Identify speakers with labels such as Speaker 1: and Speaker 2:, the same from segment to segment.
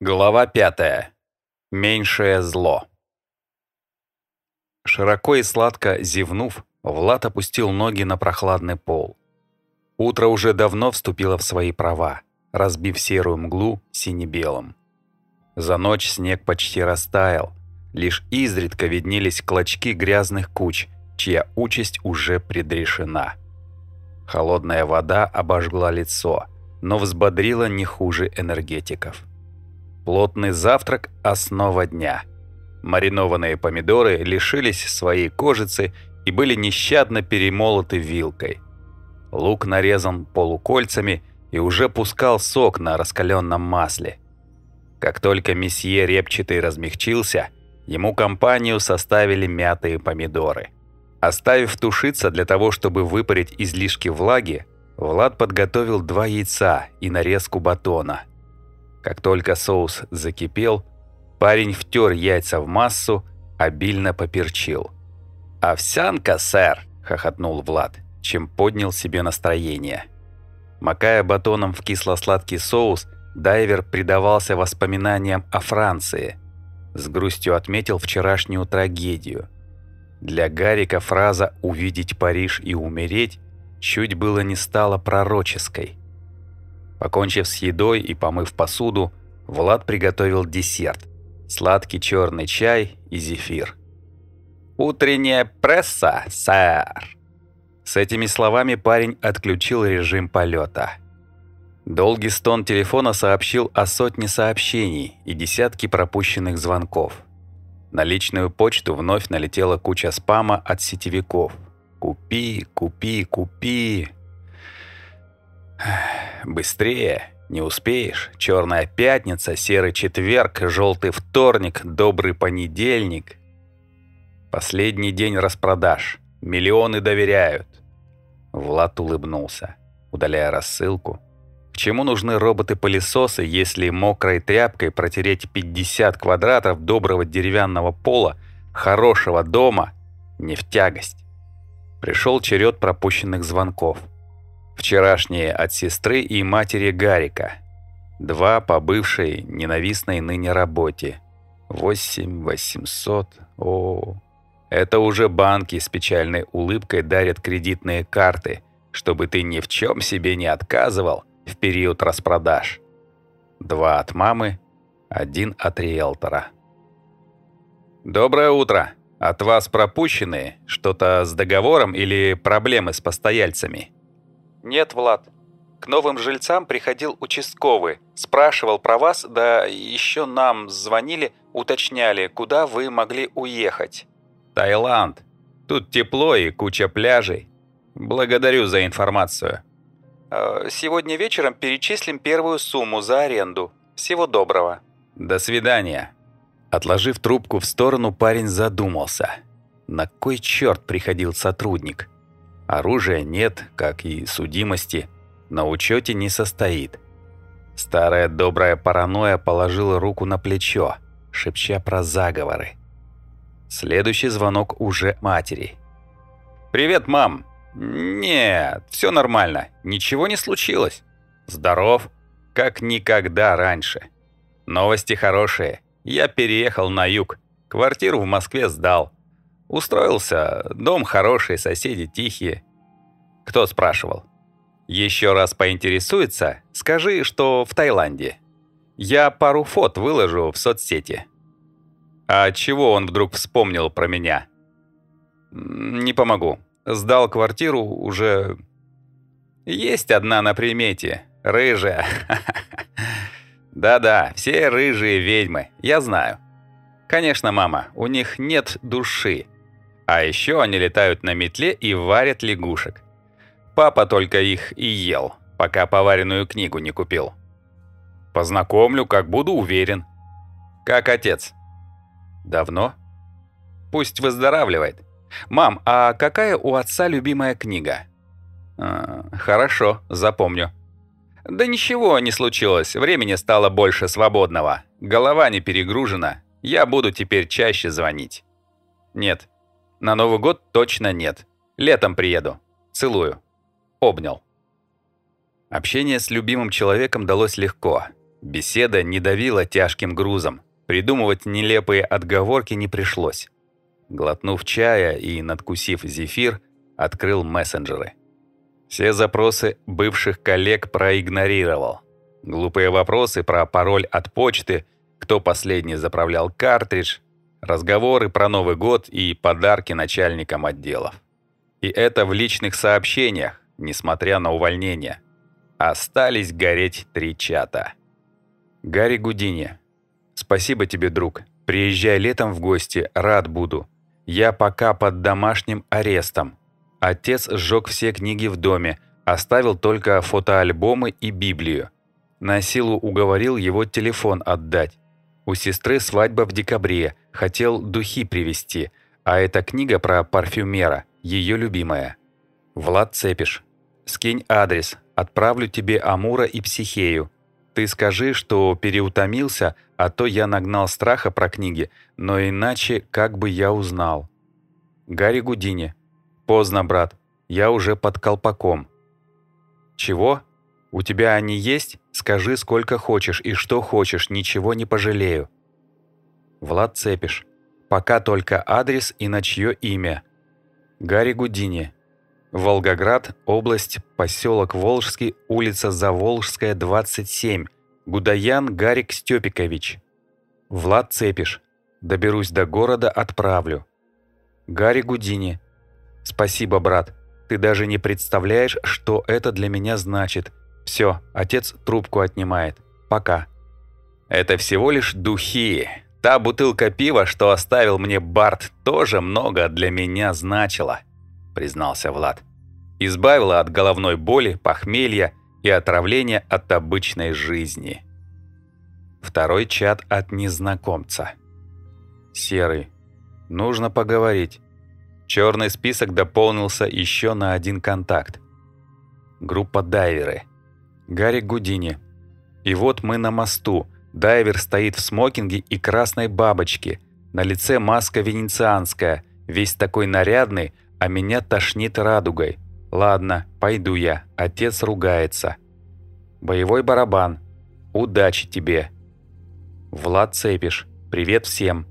Speaker 1: Глава пятая. Меньшее зло. Широко и сладко зевнув, Влад опустил ноги на прохладный пол. Утро уже давно вступило в свои права, разбив серую мглу сине-белым. За ночь снег почти растаял, лишь изредка виднелись клочки грязных куч, чья участь уже предрешена. Холодная вода обожгла лицо, но взбодрила не хуже энергетиков. Плотный завтрак – основа дня. Маринованные помидоры лишились своей кожицы и были нещадно перемолоты вилкой. Лук нарезан полукольцами и уже пускал сок на раскаленном масле. Как только месье репчатый размягчился, ему компанию составили мятые помидоры. Оставив тушиться для того, чтобы выпарить излишки влаги, Влад подготовил два яйца и нарезку батона – как только соус закипел, парень втер яйца в массу, обильно поперчил. «Овсянка, сэр!» – хохотнул Влад, чем поднял себе настроение. Макая батоном в кисло-сладкий соус, дайвер предавался воспоминаниям о Франции. С грустью отметил вчерашнюю трагедию. Для Гарика фраза «увидеть Париж и умереть» чуть было не стала пророческой – Покончив с едой и помыв посуду, Влад приготовил десерт – сладкий черный чай и зефир. «Утренняя пресса, сэр!» С этими словами парень отключил режим полета. Долгий стон телефона сообщил о сотне сообщений и десятке пропущенных звонков. На личную почту вновь налетела куча спама от сетевиков. «Купи, купи, купи!» Быстрее, не успеешь. Черная пятница, серый четверг, желтый вторник, добрый понедельник. Последний день распродаж. Миллионы доверяют. Влад улыбнулся, удаляя рассылку. К чему нужны роботы-пылесосы, если мокрой тряпкой протереть 50 квадратов доброго деревянного пола, хорошего дома, не в тягость? Пришел черед пропущенных звонков. Вчерашние от сестры и матери Гарика. Два по бывшей ненавистной ныне работе. Восемь восемьсот. О, это уже банки с печальной улыбкой дарят кредитные карты, чтобы ты ни в чем себе не отказывал в период распродаж. Два от мамы, один от риэлтора. «Доброе утро! От вас пропущенные? Что-то с договором или проблемы с постояльцами?»
Speaker 2: «Нет, Влад. К новым жильцам приходил участковый, спрашивал про вас, да еще нам звонили, уточняли, куда вы могли уехать».
Speaker 1: «Таиланд. Тут тепло и куча пляжей. Благодарю за информацию».
Speaker 2: Э, «Сегодня вечером перечислим первую сумму за аренду. Всего доброго».
Speaker 1: «До свидания». Отложив трубку в сторону, парень задумался. На кой черт приходил сотрудник? Оружия нет, как и судимости, на учете не состоит. Старая добрая паранойя положила руку на плечо, шепча про заговоры. Следующий звонок уже матери. «Привет, мам!» «Нет, все нормально, ничего не случилось. Здоров, как никогда раньше. Новости хорошие. Я переехал на юг, квартиру в Москве сдал. Устроился, дом хороший, соседи тихие. Кто спрашивал? Еще раз поинтересуется, скажи, что в Таиланде. Я пару фот выложу в соцсети. А чего он вдруг вспомнил про меня? Не помогу. Сдал квартиру уже... Есть одна на примете, рыжая. Да-да, все рыжие ведьмы, я знаю. Конечно, мама, у них нет души. А еще они летают на метле и варят лягушек. Папа только их и ел, пока поваренную книгу не купил. Познакомлю, как буду уверен. Как отец. Давно? Пусть выздоравливает. Мам, а какая у отца любимая книга? А, хорошо, запомню. Да ничего не случилось, времени стало больше свободного. Голова не перегружена. Я буду теперь чаще звонить. Нет, на Новый год точно нет. Летом приеду. Целую. Обнял. Общение с любимым человеком далось легко. Беседа не давила тяжким грузом. Придумывать нелепые отговорки не пришлось. Глотнув чая и надкусив зефир, открыл мессенджеры. Все запросы бывших коллег проигнорировал. Глупые вопросы про пароль от почты, кто последний заправлял картридж, разговоры про Новый год и подарки начальникам отделов. И это в личных сообщениях, несмотря на увольнение. Остались гореть три чата. Гарри Гудини. Спасибо тебе, друг. Приезжай летом в гости, рад буду. Я пока под домашним арестом. Отец сжег все книги в доме, оставил только фотоальбомы и Библию. На силу уговорил его телефон отдать. У сестры свадьба в декабре, хотел духи привезти, а эта книга про парфюмера, ее любимая. Влад Цепиш. Скинь адрес, отправлю тебе Амура и Психею. Ты скажи, что переутомился, а то я нагнал страха про книги, но иначе как бы я узнал. Гарри Гудини. Поздно, брат. Я уже под колпаком. Чего? У тебя они есть? Скажи, сколько хочешь и что хочешь, ничего не пожалею. Влад Цепиш. Пока только адрес и на чье имя. Гарри Гудини. Волгоград, область, поселок Волжский, улица Заволжская, 27. Гудаян Гарик Степикович. Влад Цепиш. Доберусь до города, отправлю. Гарри Гудини. Спасибо, брат. Ты даже не представляешь, что это для меня значит. Все, отец трубку отнимает. Пока. Это всего лишь духи. Та бутылка пива, что оставил мне Барт, тоже много для меня значила, признался Влад избавила от головной боли, похмелья и отравления от обычной жизни. Второй чат от незнакомца. Серый. Нужно поговорить. Черный список дополнился еще на один контакт. Группа дайверы. Гарри Гудини. И вот мы на мосту. Дайвер стоит в смокинге и красной бабочке. На лице маска венецианская. Весь такой нарядный, а меня тошнит радугой. Ладно, пойду я. Отец ругается. Боевой барабан. Удачи тебе. Влад Цепиш. Привет всем.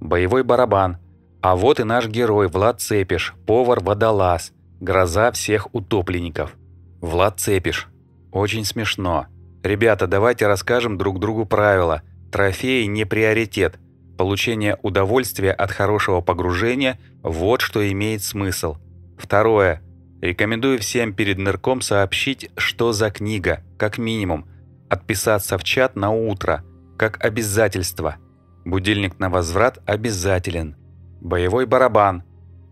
Speaker 1: Боевой барабан. А вот и наш герой Влад Цепиш, повар-водолаз, гроза всех утопленников. Влад Цепиш. Очень смешно. Ребята, давайте расскажем друг другу правила. Трофеи не приоритет. Получение удовольствия от хорошего погружения – вот что имеет смысл. Второе – Рекомендую всем перед нырком сообщить, что за книга, как минимум. Отписаться в чат на утро, как обязательство. Будильник на возврат обязателен. Боевой барабан.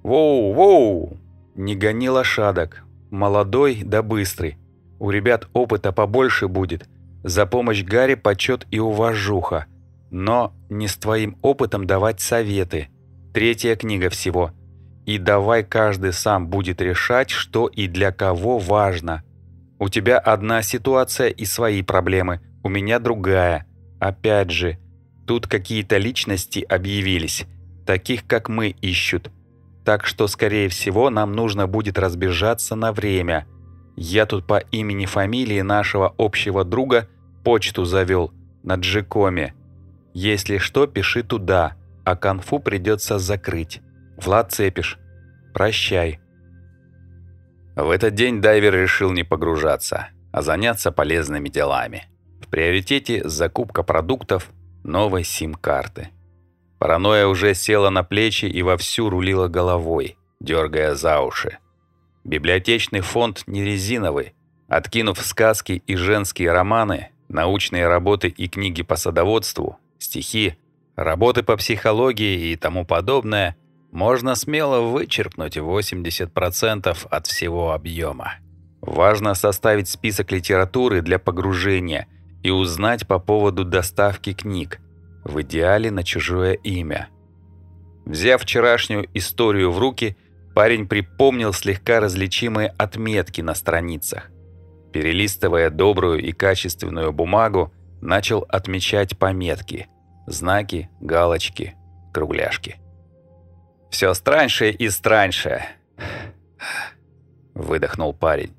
Speaker 1: Воу-воу! Не гони лошадок. Молодой да быстрый. У ребят опыта побольше будет. За помощь Гарри почет и уважуха. Но не с твоим опытом давать советы. Третья книга всего – и давай каждый сам будет решать, что и для кого важно. У тебя одна ситуация и свои проблемы, у меня другая. Опять же, тут какие-то личности объявились, таких как мы ищут. Так что, скорее всего, нам нужно будет разбежаться на время. Я тут по имени-фамилии нашего общего друга почту завел на Джикоме. Если что, пиши туда, а конфу придется закрыть. Влад Цепиш. Прощай. В этот день дайвер решил не погружаться, а заняться полезными делами. В приоритете закупка продуктов, новой сим-карты. Паранойя уже села на плечи и вовсю рулила головой, дергая за уши. Библиотечный фонд не резиновый. Откинув сказки и женские романы, научные работы и книги по садоводству, стихи, работы по психологии и тому подобное, можно смело вычеркнуть 80% от всего объема. Важно составить список литературы для погружения и узнать по поводу доставки книг, в идеале на чужое имя. Взяв вчерашнюю историю в руки, парень припомнил слегка различимые отметки на страницах. Перелистывая добрую и качественную бумагу, начал отмечать пометки, знаки, галочки, кругляшки. Все страньше и страньше. Выдохнул парень.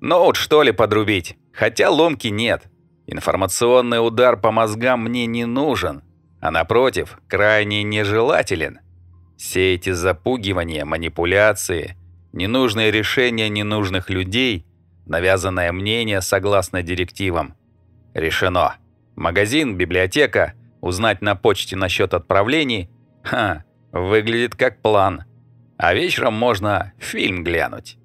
Speaker 1: Ноут, что ли, подрубить? Хотя ломки нет. Информационный удар по мозгам мне не нужен, а напротив, крайне нежелателен. Все эти запугивания, манипуляции, ненужные решения ненужных людей, навязанное мнение согласно директивам. Решено. Магазин, библиотека, узнать на почте насчет отправлений. Ха, выглядит как план. А вечером можно фильм глянуть.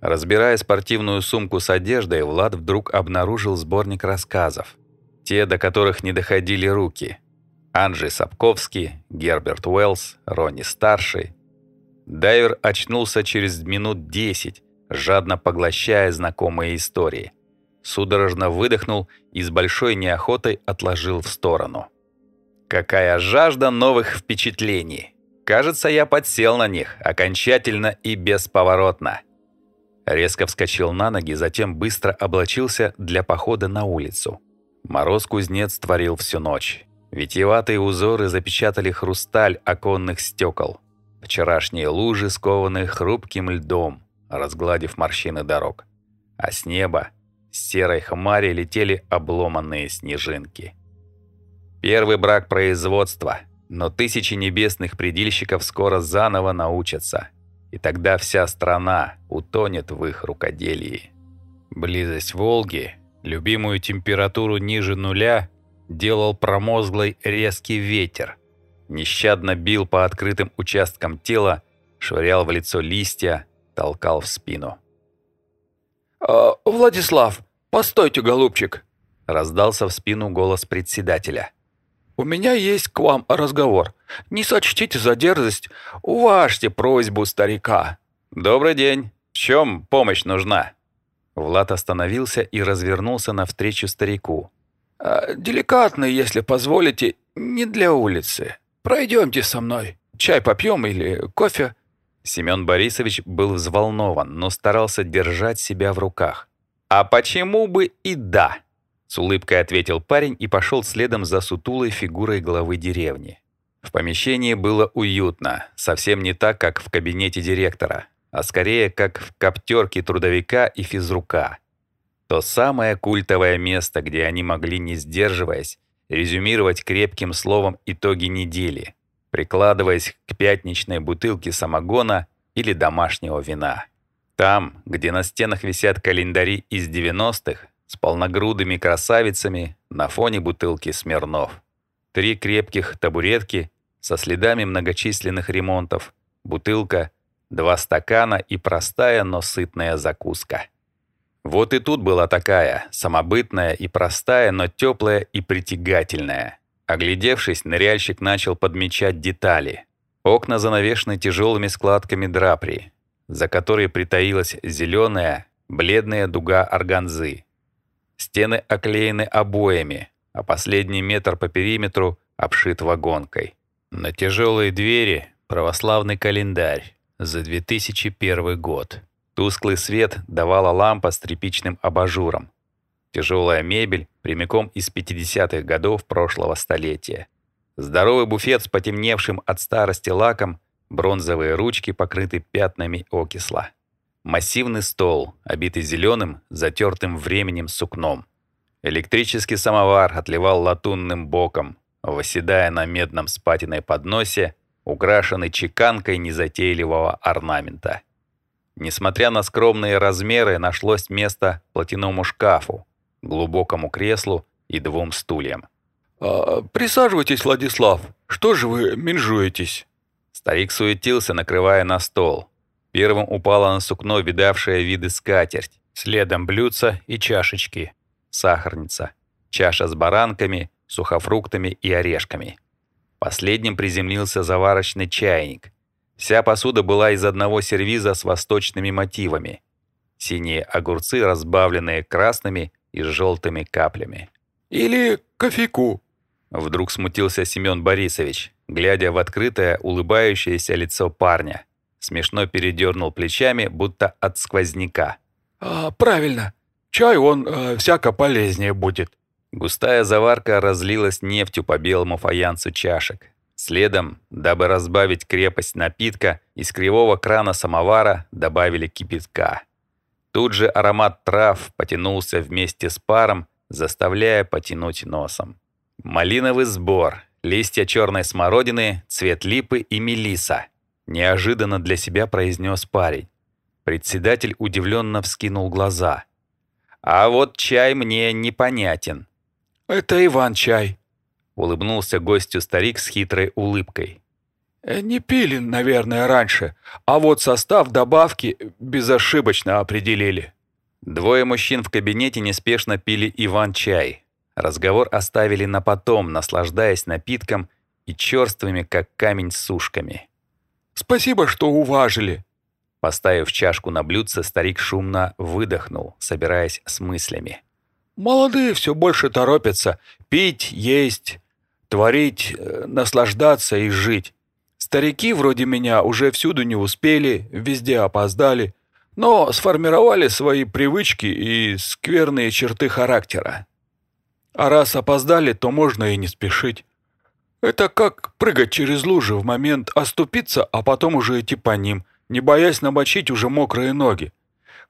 Speaker 1: Разбирая спортивную сумку с одеждой, Влад вдруг обнаружил сборник рассказов. Те, до которых не доходили руки. Анджей Сапковский, Герберт Уэллс, Ронни Старший. Дайвер очнулся через минут десять, жадно поглощая знакомые истории. Судорожно выдохнул и с большой неохотой отложил в сторону. Какая жажда новых впечатлений! Кажется, я подсел на них окончательно и бесповоротно. Резко вскочил на ноги, затем быстро облачился для похода на улицу. Мороз-кузнец творил всю ночь. Витиеватые узоры запечатали хрусталь оконных стекол. Вчерашние лужи скованы хрупким льдом, разгладив морщины дорог. А с неба, с серой хмари летели обломанные снежинки. Первый брак производства, но тысячи небесных предельщиков скоро заново научатся – и тогда вся страна утонет в их рукоделии. Близость Волги, любимую температуру ниже нуля, делал промозглый резкий ветер. Нещадно бил по открытым участкам тела, швырял в лицо листья, толкал в спину.
Speaker 3: «А, «Владислав, постойте, голубчик!»
Speaker 1: раздался в спину голос председателя.
Speaker 3: «У меня есть к вам разговор. Не сочтите за дерзость, уважьте просьбу старика».
Speaker 1: «Добрый день. В чем помощь нужна?» Влад остановился и развернулся навстречу старику.
Speaker 3: «А, «Деликатно, если позволите, не для улицы. Пройдемте со мной. Чай попьем или кофе?»
Speaker 1: Семен Борисович был взволнован, но старался держать себя в руках. «А почему бы и да?» С улыбкой ответил парень и пошел следом за сутулой фигурой главы деревни. В помещении было уютно, совсем не так, как в кабинете директора, а скорее как в коптерке трудовика и физрука. То самое культовое место, где они могли, не сдерживаясь, резюмировать крепким словом итоги недели, прикладываясь к пятничной бутылке самогона или домашнего вина. Там, где на стенах висят календари из 90-х, с полногрудыми красавицами на фоне бутылки Смирнов. Три крепких табуретки со следами многочисленных ремонтов, бутылка, два стакана и простая, но сытная закуска. Вот и тут была такая, самобытная и простая, но теплая и притягательная. Оглядевшись, ныряльщик начал подмечать детали. Окна занавешены тяжелыми складками драпри, за которой притаилась зеленая, бледная дуга органзы. Стены оклеены обоями, а последний метр по периметру обшит вагонкой. На тяжелые двери православный календарь за 2001 год. Тусклый свет давала лампа с тряпичным абажуром. Тяжелая мебель прямиком из 50-х годов прошлого столетия. Здоровый буфет с потемневшим от старости лаком, бронзовые ручки покрыты пятнами окисла. Массивный стол, обитый зеленым, затертым временем сукном. Электрический самовар отливал латунным боком, восседая на медном спатиной подносе, украшенный чеканкой незатейливого орнамента. Несмотря на скромные размеры, нашлось место платяному шкафу, глубокому креслу и двум стульям.
Speaker 3: А, «Присаживайтесь, Владислав. Что же вы менжуетесь?»
Speaker 1: Старик суетился, накрывая на стол. Первым упала на сукно видавшая виды скатерть, следом блюдца и чашечки, сахарница, чаша с баранками, сухофруктами и орешками. Последним приземлился заварочный чайник. Вся посуда была из одного сервиза с восточными мотивами. Синие огурцы, разбавленные красными и желтыми каплями.
Speaker 3: «Или кофейку?»
Speaker 1: Вдруг смутился Семен Борисович, глядя в открытое, улыбающееся лицо парня смешно передернул плечами, будто от сквозняка.
Speaker 3: «А, «Правильно. Чай он э, всяко полезнее будет».
Speaker 1: Густая заварка разлилась нефтью по белому фаянсу чашек. Следом, дабы разбавить крепость напитка, из кривого крана самовара добавили кипятка. Тут же аромат трав потянулся вместе с паром, заставляя потянуть носом. Малиновый сбор, листья черной смородины, цвет липы и мелиса. Неожиданно для себя произнес парень. Председатель удивленно вскинул глаза. «А вот чай мне непонятен».
Speaker 3: «Это Иван-чай», —
Speaker 1: улыбнулся гостю старик с хитрой улыбкой.
Speaker 3: Э, «Не пили, наверное, раньше, а вот состав добавки безошибочно определили».
Speaker 1: Двое мужчин в кабинете неспешно пили Иван-чай. Разговор оставили на потом, наслаждаясь напитком и черствыми, как камень, сушками.
Speaker 3: «Спасибо, что уважили».
Speaker 1: Поставив чашку на блюдце, старик шумно выдохнул, собираясь с мыслями.
Speaker 3: «Молодые все больше торопятся. Пить, есть, творить, э, наслаждаться и жить. Старики вроде меня уже всюду не успели, везде опоздали, но сформировали свои привычки и скверные черты характера. А раз опоздали, то можно и не спешить. Это как прыгать через лужи в момент оступиться, а потом уже идти по ним, не боясь намочить уже мокрые ноги.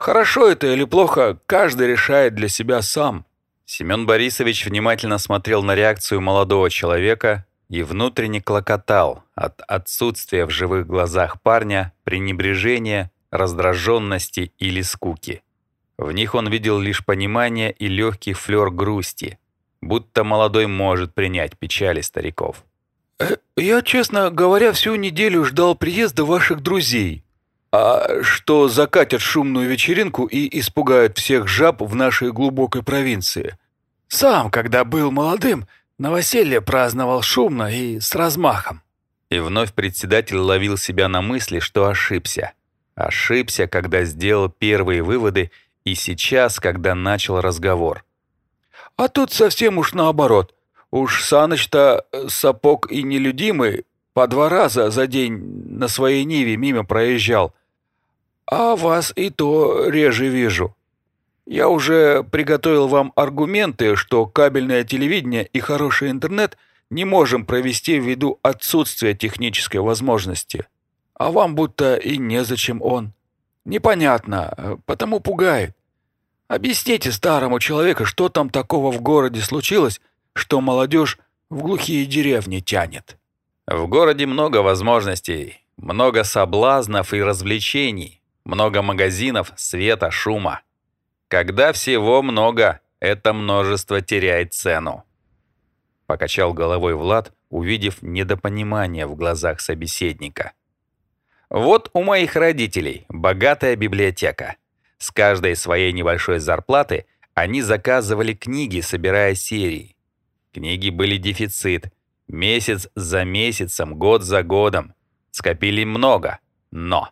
Speaker 3: Хорошо это или плохо, каждый решает для себя сам.
Speaker 1: Семен Борисович внимательно смотрел на реакцию молодого человека, и внутренне клокотал от отсутствия в живых глазах парня пренебрежения, раздраженности или скуки. В них он видел лишь понимание и легкий флер грусти, будто молодой может принять печали стариков.
Speaker 3: Э, «Я, честно говоря, всю неделю ждал приезда ваших друзей. А что закатят шумную вечеринку и испугают всех жаб в нашей глубокой провинции? Сам, когда был молодым, Новоселье праздновал шумно и с размахом.
Speaker 1: И вновь председатель ловил себя на мысли, что ошибся. Ошибся, когда сделал первые выводы, и сейчас, когда начал разговор.
Speaker 3: А тут совсем уж наоборот. Уж Саныч-то э, сапог и нелюдимый по два раза за день на своей Ниве мимо проезжал. А вас и то реже вижу. Я уже приготовил вам аргументы, что кабельное телевидение и хороший интернет не можем провести ввиду отсутствия технической возможности. А вам будто и незачем он. Непонятно, потому пугает. Объясните старому человеку, что там такого в городе случилось, что молодежь в глухие деревни тянет.
Speaker 1: В городе много возможностей, много соблазнов и развлечений, много магазинов, света, шума. Когда всего много, это множество теряет цену. Покачал головой Влад, увидев недопонимание в глазах собеседника. Вот у моих родителей богатая библиотека. С каждой своей небольшой зарплаты они заказывали книги, собирая серии. Книги были дефицит. Месяц за месяцем, год за годом. Скопили много. Но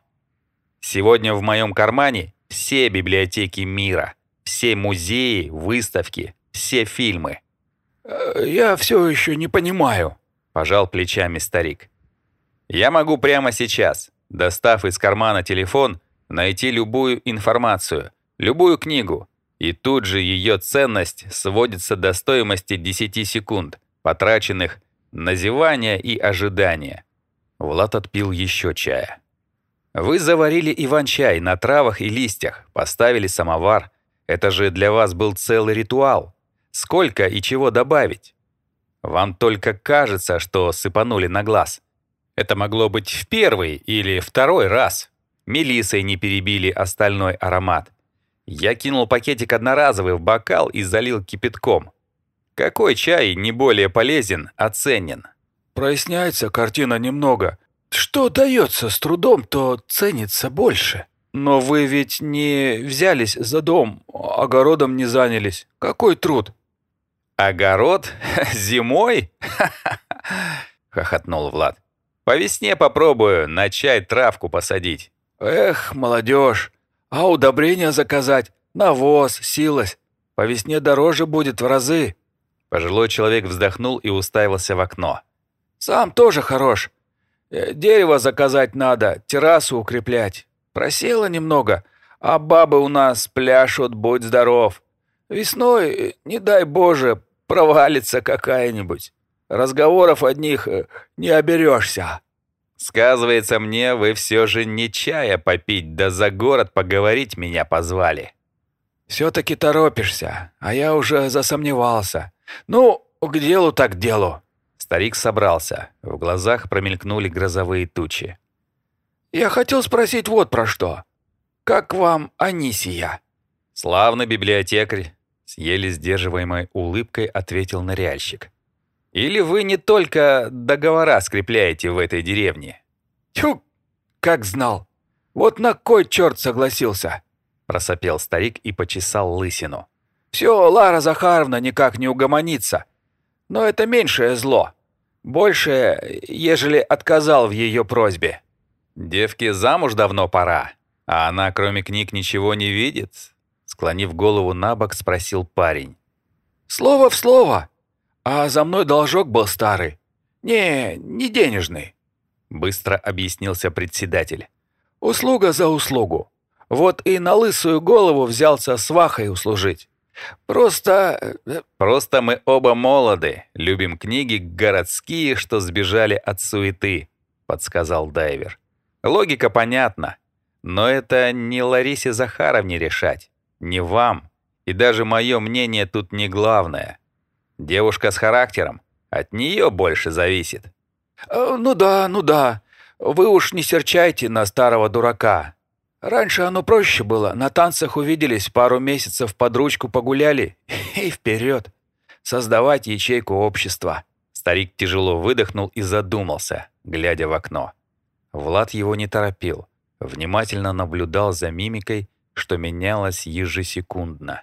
Speaker 1: сегодня в моем кармане все библиотеки мира, все музеи, выставки, все фильмы.
Speaker 3: Э, «Я все еще не понимаю», —
Speaker 1: пожал плечами старик. «Я могу прямо сейчас, достав из кармана телефон, найти любую информацию, любую книгу, и тут же ее ценность сводится до стоимости 10 секунд, потраченных на зевание и ожидание». Влад отпил еще чая. Вы заварили иван-чай на травах и листьях, поставили самовар. Это же для вас был целый ритуал. Сколько и чего добавить? Вам только кажется, что сыпанули на глаз. Это могло быть в первый или второй раз. Мелиссой не перебили остальной аромат. Я кинул пакетик одноразовый в бокал и залил кипятком. Какой чай не более полезен, а ценен?
Speaker 3: Проясняется картина немного. Что дается с трудом, то ценится больше. Но вы ведь не взялись за дом, огородом не занялись. Какой труд?
Speaker 1: Огород? Зимой? хохотнул Влад. По весне попробую на чай травку посадить.
Speaker 3: Эх, молодежь, а удобрения заказать, навоз, силость. По весне дороже будет в разы.
Speaker 1: Пожилой человек вздохнул и уставился в окно.
Speaker 3: Сам тоже хорош. Э, дерево заказать надо, террасу укреплять. Просела немного, а бабы у нас пляшут, будь здоров. Весной, э, не дай Боже, провалится какая-нибудь. Разговоров одних э, не оберешься.
Speaker 1: Сказывается мне, вы все же не чая попить, да за город поговорить меня позвали.
Speaker 3: Все-таки торопишься, а я уже засомневался. Ну, к делу так делу».
Speaker 1: Старик собрался. В глазах промелькнули грозовые тучи.
Speaker 3: «Я хотел спросить вот про что. Как вам Анисия?»
Speaker 1: «Славный библиотекарь», — с еле сдерживаемой улыбкой ответил ныряльщик. «Или вы не только договора скрепляете в этой деревне?»
Speaker 3: «Тьфу, как знал. Вот на кой черт согласился?»
Speaker 1: Просопел старик и почесал лысину.
Speaker 3: «Все, Лара Захаровна никак не угомонится. Но это меньшее зло. Больше, ежели отказал в ее просьбе».
Speaker 1: «Девке замуж давно пора, а она кроме книг ничего не видит?» Склонив голову на бок, спросил парень.
Speaker 3: «Слово в слово. А за мной должок был старый. Не, не денежный», — быстро объяснился председатель. «Услуга за услугу. Вот и на лысую голову взялся свахой услужить. Просто...
Speaker 1: Э, Просто мы оба молоды, любим книги городские, что сбежали от суеты», — подсказал дайвер. «Логика понятна, но это не Ларисе Захаровне решать, не вам, и даже мое мнение тут не главное. Девушка с характером, от нее больше зависит».
Speaker 3: Э, «Ну да, ну да, вы уж не серчайте на старого дурака. Раньше оно проще было. На танцах увиделись, пару месяцев под ручку погуляли и вперед. Создавать ячейку общества.
Speaker 1: Старик тяжело выдохнул и задумался, глядя в окно. Влад его не торопил. Внимательно наблюдал за мимикой, что менялось ежесекундно.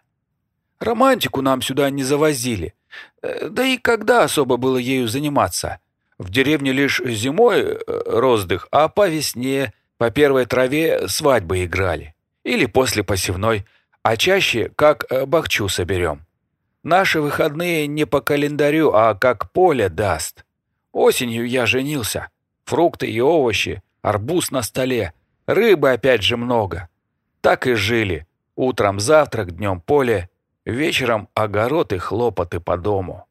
Speaker 3: «Романтику нам сюда не завозили. Э, да и когда особо было ею заниматься? В деревне лишь зимой э, роздых, а по весне по первой траве свадьбы играли. Или после посевной, а чаще как э, бахчу соберем. Наши выходные не по календарю, а как поле даст. Осенью я женился. Фрукты и овощи, арбуз на столе, рыбы опять же много. Так и жили. Утром завтрак, днем поле, вечером огород и хлопоты по дому.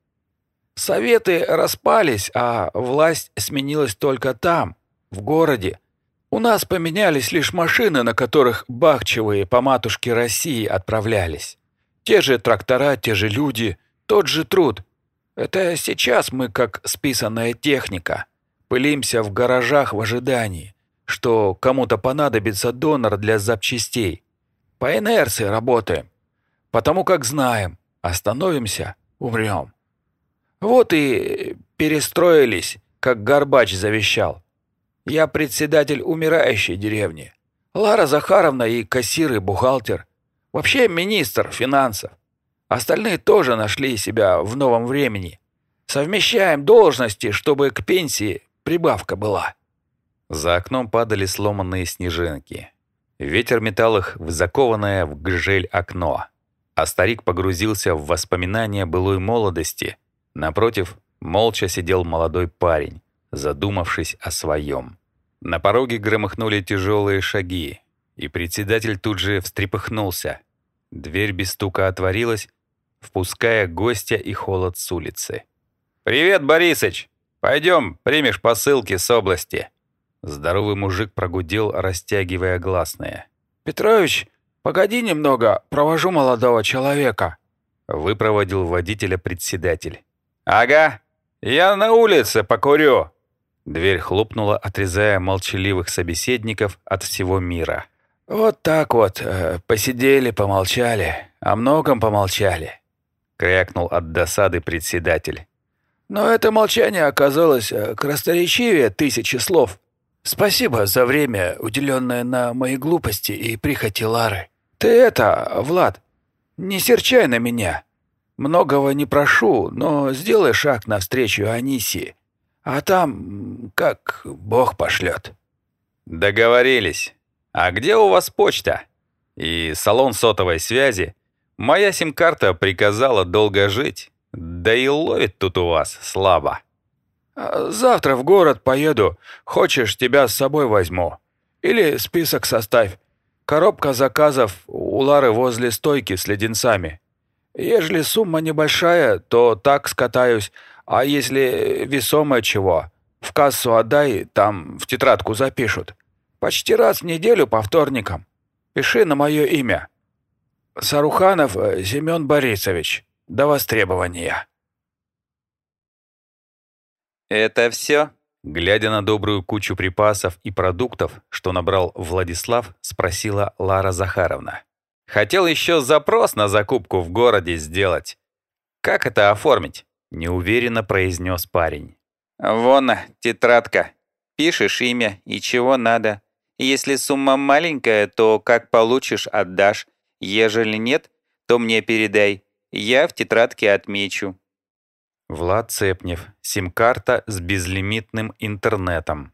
Speaker 3: Советы распались, а власть сменилась только там, в городе, у нас поменялись лишь машины, на которых бахчевые по матушке России отправлялись. Те же трактора, те же люди, тот же труд. Это сейчас мы как списанная техника. Пылимся в гаражах в ожидании, что кому-то понадобится донор для запчастей. По инерции работаем. Потому как знаем, остановимся — умрем. Вот и перестроились, как Горбач завещал. Я председатель умирающей деревни. Лара Захаровна и кассир, и бухгалтер. Вообще министр финансов. Остальные тоже нашли себя в новом времени. Совмещаем должности, чтобы к пенсии прибавка была».
Speaker 1: За окном падали сломанные снежинки. Ветер метал их в закованное в гжель окно. А старик погрузился в воспоминания былой молодости. Напротив, молча сидел молодой парень задумавшись о своем. На пороге громыхнули тяжелые шаги, и председатель тут же встрепыхнулся. Дверь без стука отворилась, впуская гостя и холод с улицы. «Привет, Борисыч! Пойдем, примешь посылки с области!» Здоровый мужик прогудел, растягивая гласные.
Speaker 3: «Петрович, погоди немного, провожу молодого человека», —
Speaker 1: выпроводил водителя председатель.
Speaker 2: «Ага, я на улице покурю»,
Speaker 1: Дверь хлопнула, отрезая молчаливых собеседников от всего мира.
Speaker 3: «Вот так вот, э, посидели, помолчали, о многом помолчали», —
Speaker 1: крякнул от досады председатель.
Speaker 3: «Но это молчание оказалось э, красноречивее тысячи слов. Спасибо за время, уделенное на мои глупости и прихоти Лары. Ты это, Влад, не серчай на меня. Многого не прошу, но сделай шаг навстречу Анисии. А там как Бог пошлет.
Speaker 1: Договорились. А где у вас почта? И салон сотовой связи? Моя сим-карта приказала долго жить. Да и ловит тут у вас слабо.
Speaker 3: А завтра в город поеду. Хочешь, тебя с собой возьму. Или список составь. Коробка заказов у Лары возле стойки с леденцами. Ежели сумма небольшая, то так скатаюсь, а если весомое чего, в кассу отдай, там в тетрадку запишут. Почти раз в неделю по вторникам. Пиши на мое имя». Саруханов Семен Борисович. До востребования».
Speaker 2: «Это все?»
Speaker 1: Глядя на добрую кучу припасов и продуктов, что набрал Владислав, спросила Лара Захаровна. «Хотел еще запрос на закупку в городе сделать. Как это оформить?» — неуверенно произнес парень.
Speaker 2: «Вон, тетрадка. Пишешь имя и чего надо. Если сумма маленькая, то как получишь, отдашь. Ежели нет, то мне передай. Я в тетрадке отмечу».
Speaker 1: Влад Цепнев. Сим-карта с безлимитным интернетом.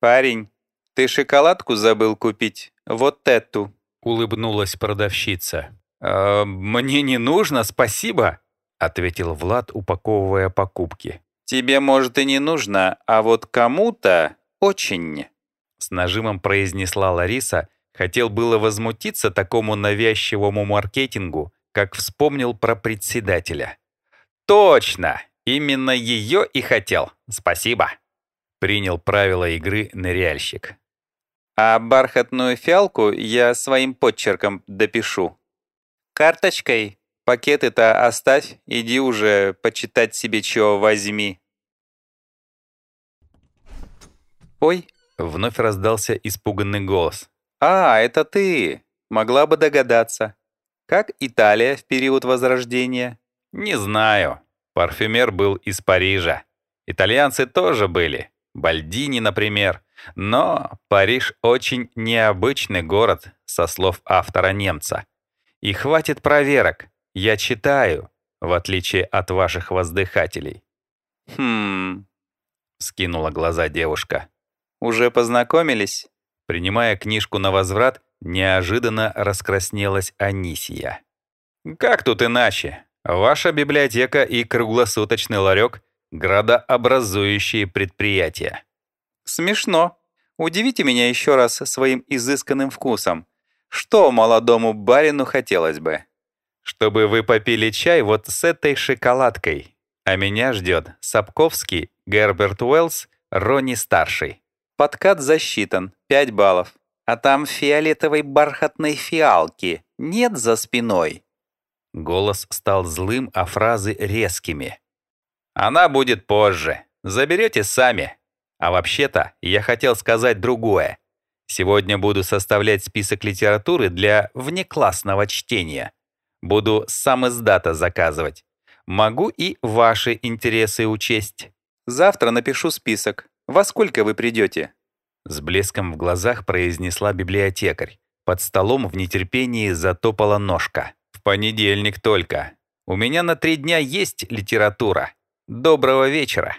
Speaker 2: «Парень, ты шоколадку забыл купить? Вот эту!»
Speaker 1: Улыбнулась продавщица. «Э, «Мне не нужно, спасибо!» Ответил Влад, упаковывая покупки.
Speaker 2: «Тебе, может, и не нужно, а вот кому-то очень!»
Speaker 1: С нажимом произнесла Лариса, хотел было возмутиться такому навязчивому маркетингу, как вспомнил про председателя. «Точно! Именно ее и хотел. Спасибо!» Принял правила игры ныряльщик.
Speaker 2: «А бархатную фиалку я своим подчерком допишу. Карточкой пакеты-то оставь, иди уже почитать себе чего возьми». «Ой!»
Speaker 1: — вновь раздался испуганный голос.
Speaker 2: «А, это ты! Могла бы догадаться. Как Италия в период Возрождения?»
Speaker 1: «Не знаю. Парфюмер был из Парижа. Итальянцы тоже были. Бальдини, например. Но Париж очень необычный город, со слов автора-немца. И хватит проверок. Я читаю, в отличие от ваших воздыхателей.
Speaker 2: «Хм...»
Speaker 1: — скинула глаза девушка.
Speaker 2: «Уже познакомились?»
Speaker 1: Принимая книжку на возврат, неожиданно раскраснелась Анисия. «Как тут иначе? Ваша библиотека и круглосуточный ларек — градообразующие предприятия.
Speaker 2: Смешно. Удивите меня еще раз своим изысканным вкусом. Что молодому барину хотелось бы?
Speaker 1: Чтобы вы попили чай вот с этой шоколадкой. А меня ждет Сапковский, Герберт Уэллс, Ронни Старший.
Speaker 2: Подкат засчитан, 5 баллов. А там фиолетовой бархатной фиалки нет за спиной.
Speaker 1: Голос стал злым, а фразы резкими. «Она будет позже. Заберете сами. А вообще-то я хотел сказать другое. Сегодня буду составлять список литературы для внеклассного чтения. Буду сам из дата заказывать. Могу и ваши интересы учесть.
Speaker 2: Завтра напишу список. Во сколько вы придете?»
Speaker 1: С блеском в глазах произнесла библиотекарь. Под столом в нетерпении затопала ножка понедельник только. У меня на три дня есть литература. Доброго вечера».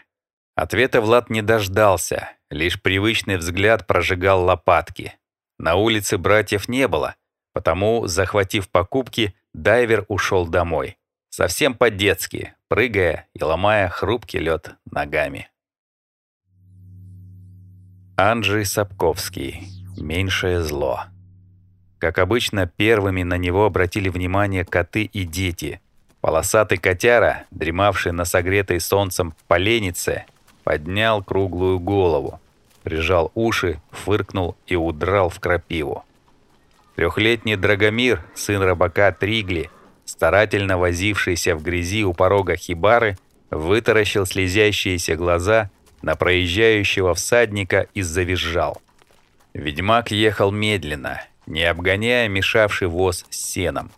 Speaker 1: Ответа Влад не дождался, лишь привычный взгляд прожигал лопатки. На улице братьев не было, потому, захватив покупки, дайвер ушел домой. Совсем по-детски, прыгая и ломая хрупкий лед ногами. Анджей Сапковский. Меньшее зло. Как обычно, первыми на него обратили внимание коты и дети. Полосатый котяра, дремавший на согретой солнцем поленнице, поднял круглую голову, прижал уши, фыркнул и удрал в крапиву. Трехлетний Драгомир, сын рыбака Тригли, старательно возившийся в грязи у порога хибары, вытаращил слезящиеся глаза на проезжающего всадника и завизжал. Ведьмак ехал медленно, не обгоняя мешавший воз с сеном.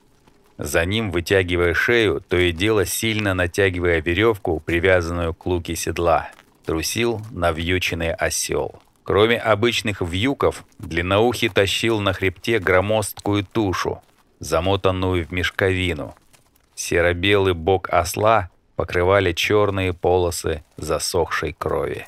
Speaker 1: За ним, вытягивая шею, то и дело сильно натягивая веревку, привязанную к луке седла, трусил навьюченный осел. Кроме обычных вьюков, длинноухий тащил на хребте громоздкую тушу, замотанную в мешковину. Серо-белый бок осла покрывали черные полосы засохшей крови.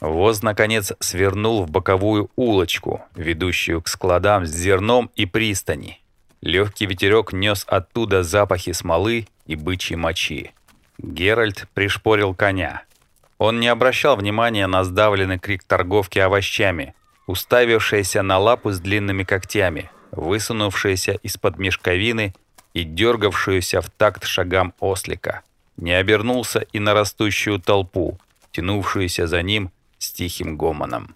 Speaker 1: Воз, наконец, свернул в боковую улочку, ведущую к складам с зерном и пристани. Легкий ветерок нес оттуда запахи смолы и бычьей мочи. Геральт пришпорил коня. Он не обращал внимания на сдавленный крик торговки овощами, уставившаяся на лапу с длинными когтями, высунувшаяся из-под мешковины и дергавшуюся в такт шагам ослика. Не обернулся и на растущую толпу, тянувшуюся за ним с тихим гомоном.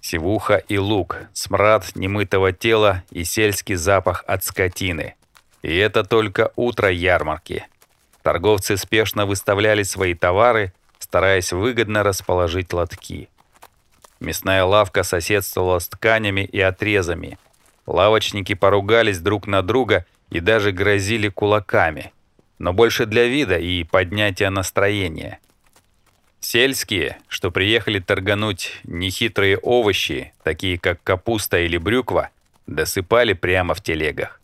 Speaker 1: Сивуха и лук, смрад немытого тела и сельский запах от скотины. И это только утро ярмарки. Торговцы спешно выставляли свои товары, стараясь выгодно расположить лотки. Мясная лавка соседствовала с тканями и отрезами. Лавочники поругались друг на друга и даже грозили кулаками, но больше для вида и поднятия настроения. Сельские, что приехали торгануть нехитрые овощи, такие как капуста или брюква, досыпали прямо в телегах.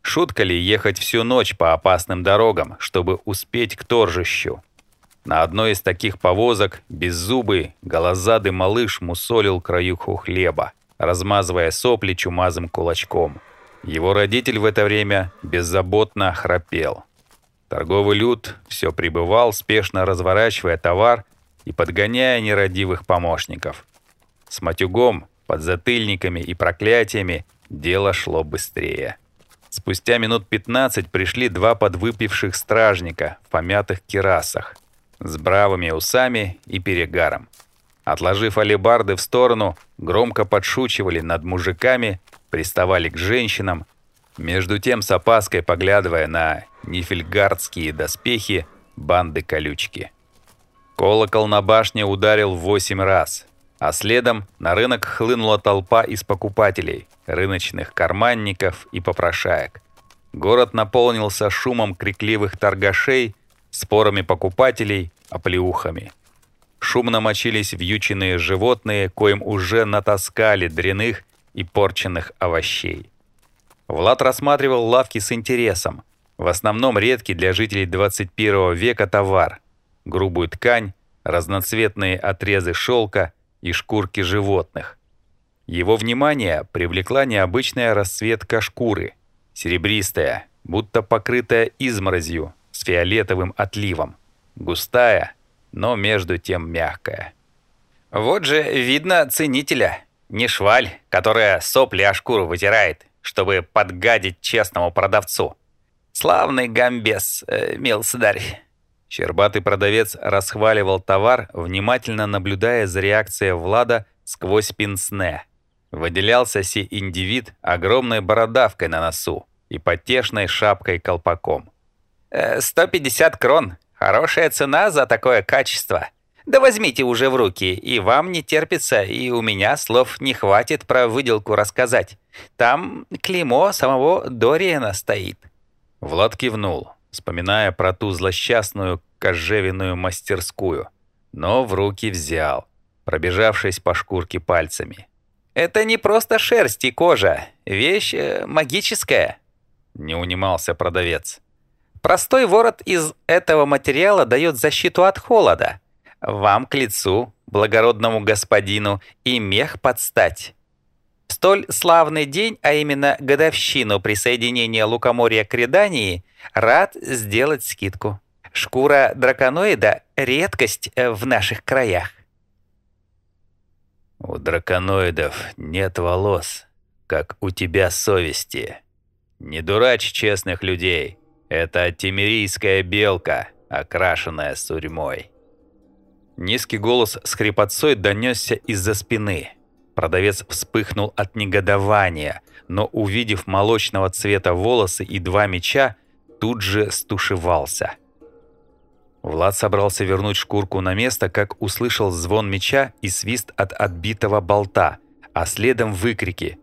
Speaker 1: Шутка ли ехать всю ночь по опасным дорогам, чтобы успеть к торжищу? На одной из таких повозок беззубый, голозадый малыш мусолил краюху хлеба, размазывая сопли чумазым кулачком. Его родитель в это время беззаботно храпел. Торговый люд все прибывал, спешно разворачивая товар и подгоняя нерадивых помощников. С матюгом, подзатыльниками и проклятиями дело шло быстрее. Спустя минут 15 пришли два подвыпивших стражника в помятых кирасах с бравыми усами и перегаром. Отложив алебарды в сторону, громко подшучивали над мужиками, приставали к женщинам, между тем с опаской поглядывая на нифельгардские доспехи банды колючки. Колокол на башне ударил восемь раз, а следом на рынок хлынула толпа из покупателей, рыночных карманников и попрошаек. Город наполнился шумом крикливых торгашей, спорами покупателей, оплеухами. Шумно мочились вьюченные животные, коим уже натаскали дряных и порченных овощей. Влад рассматривал лавки с интересом. В основном редкий для жителей 21 века товар – грубую ткань, разноцветные отрезы шелка и шкурки животных. Его внимание привлекла необычная расцветка шкуры, серебристая, будто покрытая изморозью с фиолетовым отливом, густая, но между тем мягкая.
Speaker 2: «Вот же видно ценителя, не шваль, которая сопли о шкуру вытирает, чтобы подгадить честному продавцу. Славный гамбес, э, милсдарь».
Speaker 1: Щербатый продавец расхваливал товар, внимательно наблюдая за реакцией Влада сквозь пинсне. Выделялся си индивид огромной бородавкой на носу и потешной шапкой-колпаком.
Speaker 2: «150 э, крон. Хорошая цена за такое качество. Да возьмите уже в руки, и вам не терпится, и у меня слов не хватит про выделку рассказать. Там клеймо самого Дориена стоит».
Speaker 1: Влад кивнул вспоминая про ту злосчастную кожевенную мастерскую, но в руки взял, пробежавшись по шкурке пальцами.
Speaker 2: «Это не просто шерсть и кожа, вещь э, магическая», —
Speaker 1: не унимался продавец.
Speaker 2: «Простой ворот из этого материала дает защиту от холода. Вам к лицу, благородному господину, и мех подстать столь славный день, а именно годовщину присоединения Лукоморья к Редании, рад сделать скидку. Шкура драконоида — редкость э, в наших краях.
Speaker 1: У драконоидов нет волос, как у тебя совести. Не дурачь честных людей. Это тимирийская белка, окрашенная сурьмой. Низкий голос с хрипотцой донесся из-за спины. Продавец вспыхнул от негодования, но, увидев молочного цвета волосы и два меча, тут же стушевался. Влад собрался вернуть шкурку на место, как услышал звон меча и свист от отбитого болта, а следом выкрики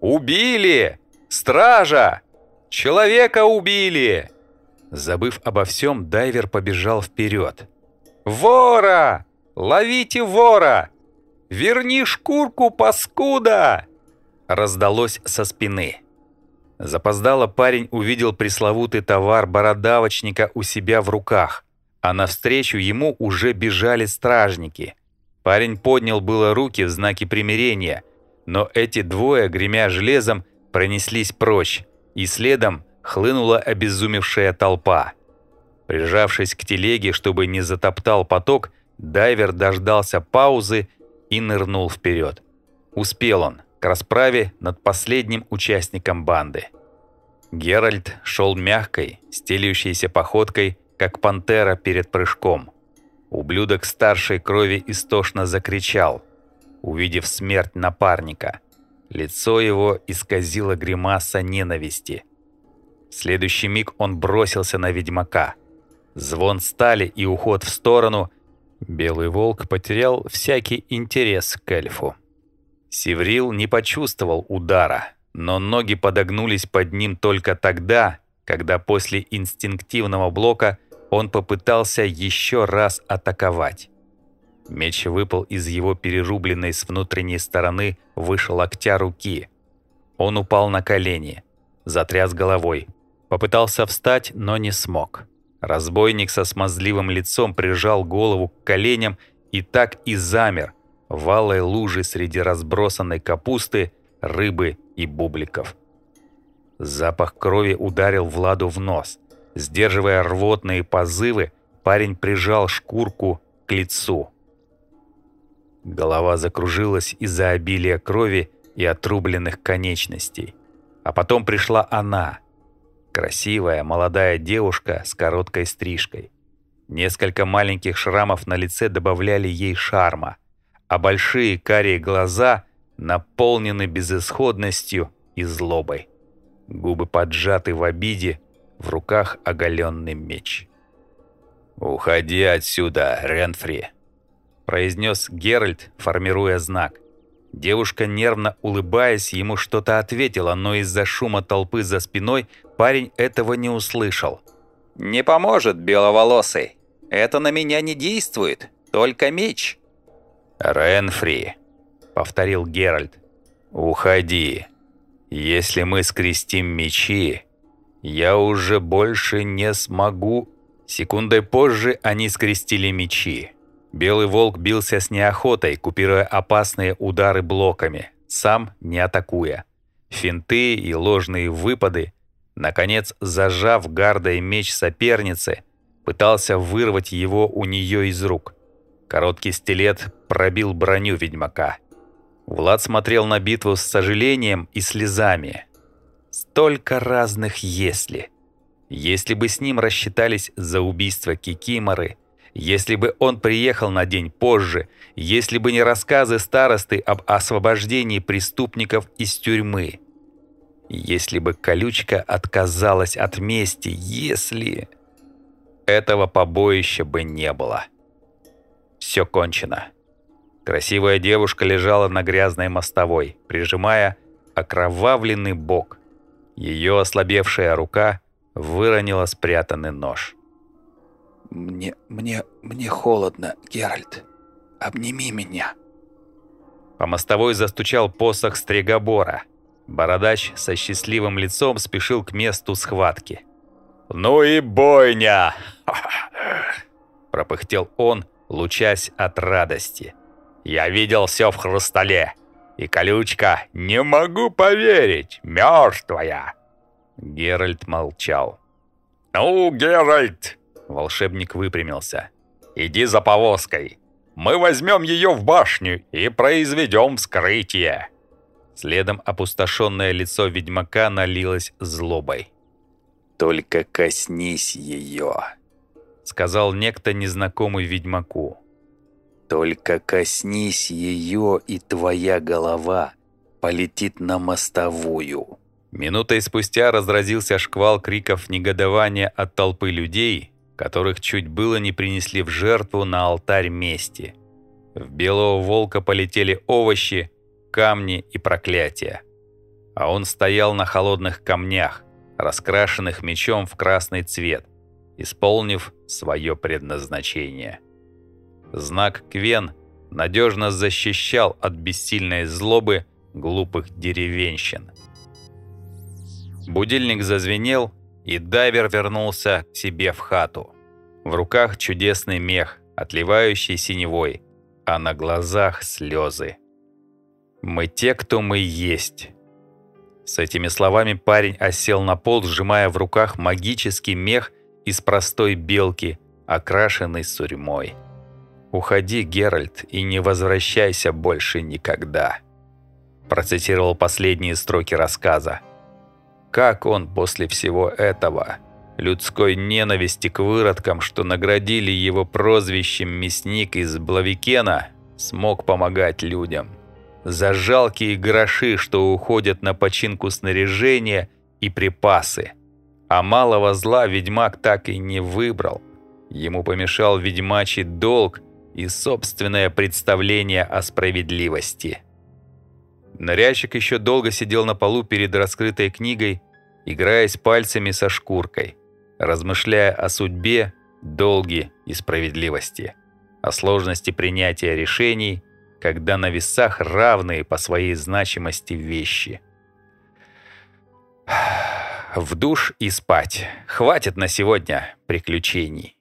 Speaker 1: «Убили! Стража! Человека убили!» Забыв обо всем, дайвер побежал вперед. «Вора! Ловите вора! «Верни шкурку, паскуда!» Раздалось со спины. Запоздало парень увидел пресловутый товар бородавочника у себя в руках, а навстречу ему уже бежали стражники. Парень поднял было руки в знаке примирения, но эти двое, гремя железом, пронеслись прочь, и следом хлынула обезумевшая толпа. Прижавшись к телеге, чтобы не затоптал поток, дайвер дождался паузы и нырнул вперед. Успел он к расправе над последним участником банды. Геральт шел мягкой, стелющейся походкой, как пантера перед прыжком. Ублюдок старшей крови истошно закричал, увидев смерть напарника. Лицо его исказило гримаса ненависти. В следующий миг он бросился на ведьмака. Звон стали и уход в сторону. Белый волк потерял всякий интерес к эльфу. Севрил не почувствовал удара, но ноги подогнулись под ним только тогда, когда после инстинктивного блока он попытался еще раз атаковать. Меч выпал из его перерубленной с внутренней стороны выше локтя руки. Он упал на колени, затряс головой, Попытался встать, но не смог. Разбойник со смазливым лицом прижал голову к коленям и так и замер в алой луже среди разбросанной капусты, рыбы и бубликов. Запах крови ударил Владу в нос. Сдерживая рвотные позывы, парень прижал шкурку к лицу. Голова закружилась из-за обилия крови и отрубленных конечностей. А потом пришла она — Красивая молодая девушка с короткой стрижкой. Несколько маленьких шрамов на лице добавляли ей шарма, а большие карие глаза наполнены безысходностью и злобой. Губы поджаты в обиде, в руках оголенный меч. «Уходи отсюда, Ренфри», — произнес Геральт, формируя знак. Девушка, нервно улыбаясь, ему что-то ответила, но из-за шума толпы за спиной парень этого не услышал.
Speaker 2: «Не поможет, беловолосый. Это на меня не действует, только меч».
Speaker 1: «Ренфри», — повторил Геральт, — «уходи. Если мы скрестим мечи, я уже больше не смогу...» Секундой позже они скрестили мечи. Белый волк бился с неохотой, купируя опасные удары блоками, сам не атакуя. Финты и ложные выпады, наконец, зажав гардой меч соперницы, пытался вырвать его у нее из рук. Короткий стилет пробил броню ведьмака. Влад смотрел на битву с сожалением и слезами. Столько разных «если». Если бы с ним рассчитались за убийство Кикиморы – если бы он приехал на день позже, если бы не рассказы старосты об освобождении преступников из тюрьмы. Если бы колючка отказалась от мести, если... Этого побоища бы не было. Все кончено. Красивая девушка лежала на грязной мостовой, прижимая окровавленный бок. Ее ослабевшая рука выронила спрятанный нож.
Speaker 3: «Мне... мне... мне холодно, Геральт. Обними меня».
Speaker 1: По мостовой застучал посох Стригобора. Бородач со счастливым лицом спешил к месту схватки. «Ну и бойня!» Пропыхтел он, лучась от радости. «Я видел все в хрустале. И колючка, не могу поверить, мертвая!» Геральт молчал. «Ну, Геральт, Волшебник выпрямился. «Иди за повозкой. Мы возьмем ее в башню и произведем вскрытие». Следом опустошенное лицо ведьмака налилось злобой. «Только коснись ее», — сказал некто незнакомый ведьмаку. «Только коснись ее, и твоя голова полетит на мостовую». Минутой спустя разразился шквал криков негодования от толпы людей, которых чуть было не принесли в жертву на алтарь мести. В белого волка полетели овощи, камни и проклятия. А он стоял на холодных камнях, раскрашенных мечом в красный цвет, исполнив свое предназначение. Знак Квен надежно защищал от бессильной злобы глупых деревенщин. Будильник зазвенел, и дайвер вернулся себе в хату. В руках чудесный мех, отливающий синевой, а на глазах слезы. «Мы те, кто мы есть». С этими словами парень осел на пол, сжимая в руках магический мех из простой белки, окрашенный сурьмой. «Уходи, Геральт, и не возвращайся больше никогда», процитировал последние строки рассказа. Как он после всего этого, людской ненависти к выродкам, что наградили его прозвищем «мясник» из Блавикена, смог помогать людям? За жалкие гроши, что уходят на починку снаряжения и припасы. А малого зла ведьмак так и не выбрал. Ему помешал ведьмачий долг и собственное представление о справедливости. Ныряльщик еще долго сидел на полу перед раскрытой книгой, играясь пальцами со шкуркой, размышляя о судьбе, долге и справедливости, о сложности принятия решений, когда на весах равные по своей значимости вещи. В душ и спать. Хватит на сегодня приключений.